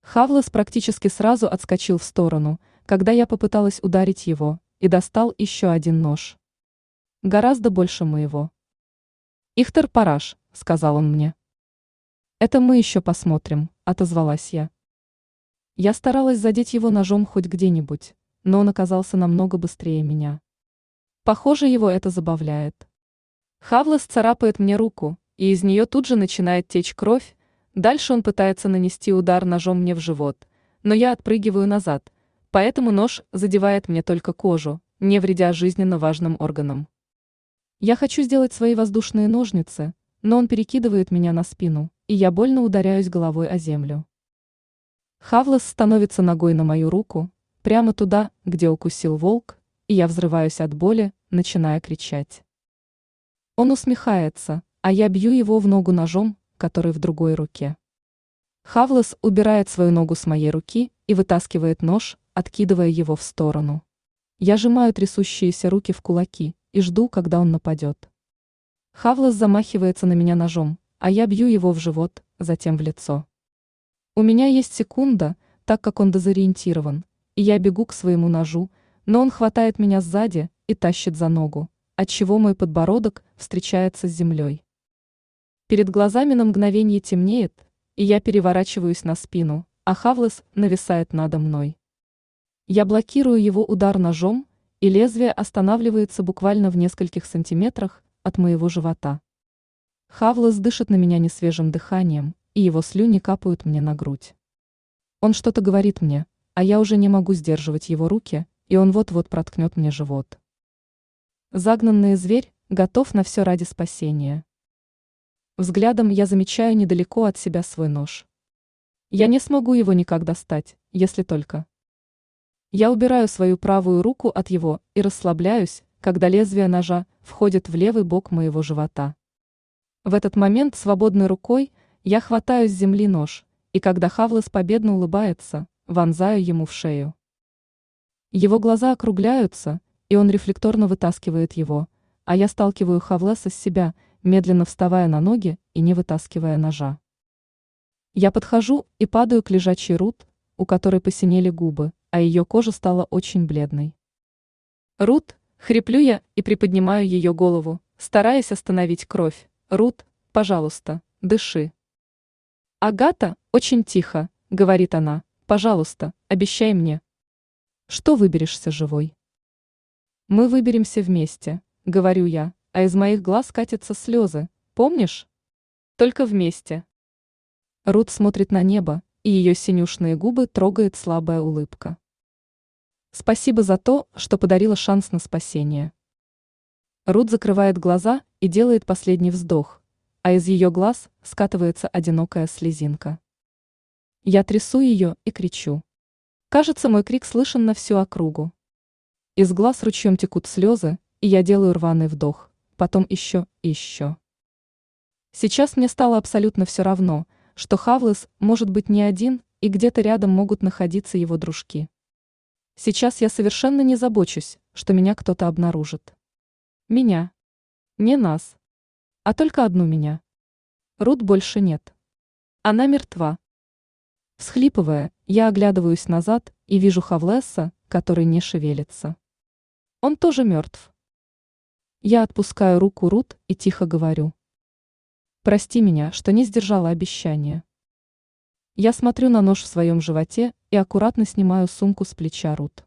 Хавлес практически сразу отскочил в сторону, когда я попыталась ударить его, и достал еще один нож. Гораздо больше моего. «Ихтер Параш», — сказал он мне. «Это мы еще посмотрим», — отозвалась я. Я старалась задеть его ножом хоть где-нибудь, но он оказался намного быстрее меня. Похоже, его это забавляет. Хавлес царапает мне руку, и из нее тут же начинает течь кровь, дальше он пытается нанести удар ножом мне в живот, но я отпрыгиваю назад — поэтому нож задевает мне только кожу, не вредя жизненно важным органам. Я хочу сделать свои воздушные ножницы, но он перекидывает меня на спину, и я больно ударяюсь головой о землю. Хавлес становится ногой на мою руку, прямо туда, где укусил волк, и я взрываюсь от боли, начиная кричать. Он усмехается, а я бью его в ногу ножом, который в другой руке. Хавлес убирает свою ногу с моей руки и вытаскивает нож, откидывая его в сторону. Я сжимаю трясущиеся руки в кулаки и жду, когда он нападет. Хавлес замахивается на меня ножом, а я бью его в живот, затем в лицо. У меня есть секунда, так как он дезориентирован, и я бегу к своему ножу, но он хватает меня сзади и тащит за ногу, отчего мой подбородок встречается с землей. Перед глазами на мгновение темнеет, и я переворачиваюсь на спину, а Хавлес нависает надо мной. Я блокирую его удар ножом, и лезвие останавливается буквально в нескольких сантиметрах от моего живота. Хавлес дышит на меня несвежим дыханием, и его слюни капают мне на грудь. Он что-то говорит мне, а я уже не могу сдерживать его руки, и он вот-вот проткнет мне живот. Загнанный зверь готов на все ради спасения. Взглядом я замечаю недалеко от себя свой нож. Я не смогу его никак достать, если только. Я убираю свою правую руку от его и расслабляюсь, когда лезвие ножа входит в левый бок моего живота. В этот момент свободной рукой я хватаю с земли нож, и когда Хавлес победно улыбается, вонзаю ему в шею. Его глаза округляются, и он рефлекторно вытаскивает его, а я сталкиваю Хавлеса с себя, медленно вставая на ноги и не вытаскивая ножа. Я подхожу и падаю к лежачей Рут, у которой посинели губы, а ее кожа стала очень бледной. Рут, хриплю я и приподнимаю ее голову, стараясь остановить кровь. Рут, пожалуйста, дыши. Агата, очень тихо, говорит она, пожалуйста, обещай мне. Что выберешься живой? Мы выберемся вместе, говорю я, а из моих глаз катятся слезы, помнишь? Только вместе. Рут смотрит на небо, и ее синюшные губы трогает слабая улыбка. Спасибо за то, что подарила шанс на спасение. Рут закрывает глаза и делает последний вздох, а из ее глаз скатывается одинокая слезинка. Я трясу ее и кричу. Кажется, мой крик слышен на всю округу. Из глаз ручьем текут слезы, и я делаю рваный вдох, потом еще и еще. Сейчас мне стало абсолютно все равно, что Хавлес может быть не один, и где-то рядом могут находиться его дружки. Сейчас я совершенно не забочусь, что меня кто-то обнаружит. Меня. Не нас. А только одну меня. Рут больше нет. Она мертва. Всхлипывая, я оглядываюсь назад и вижу Хавлеса, который не шевелится. Он тоже мертв. Я отпускаю руку Рут и тихо говорю. Прости меня, что не сдержала обещания. Я смотрю на нож в своем животе и аккуратно снимаю сумку с плеча Рут.